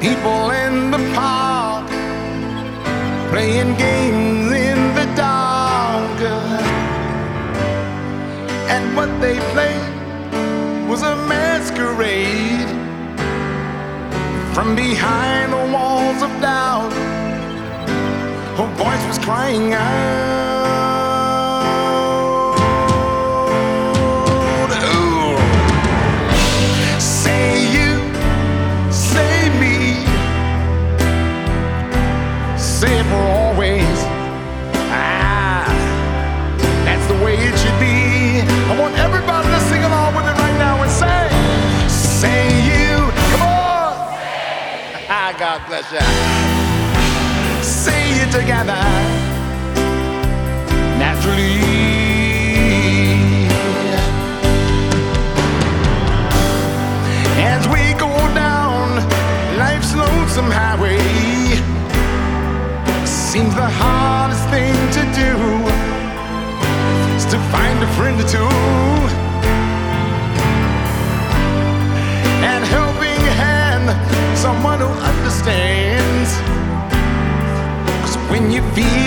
People in the park playing games in the dark. And what they played was a masquerade. From behind the walls of doubt, her voice was crying out. God bless you. Say it together, naturally. As we go down life's lonesome highway, seems the hardest thing to do is to find a friend or two. And helping hand, someone Cause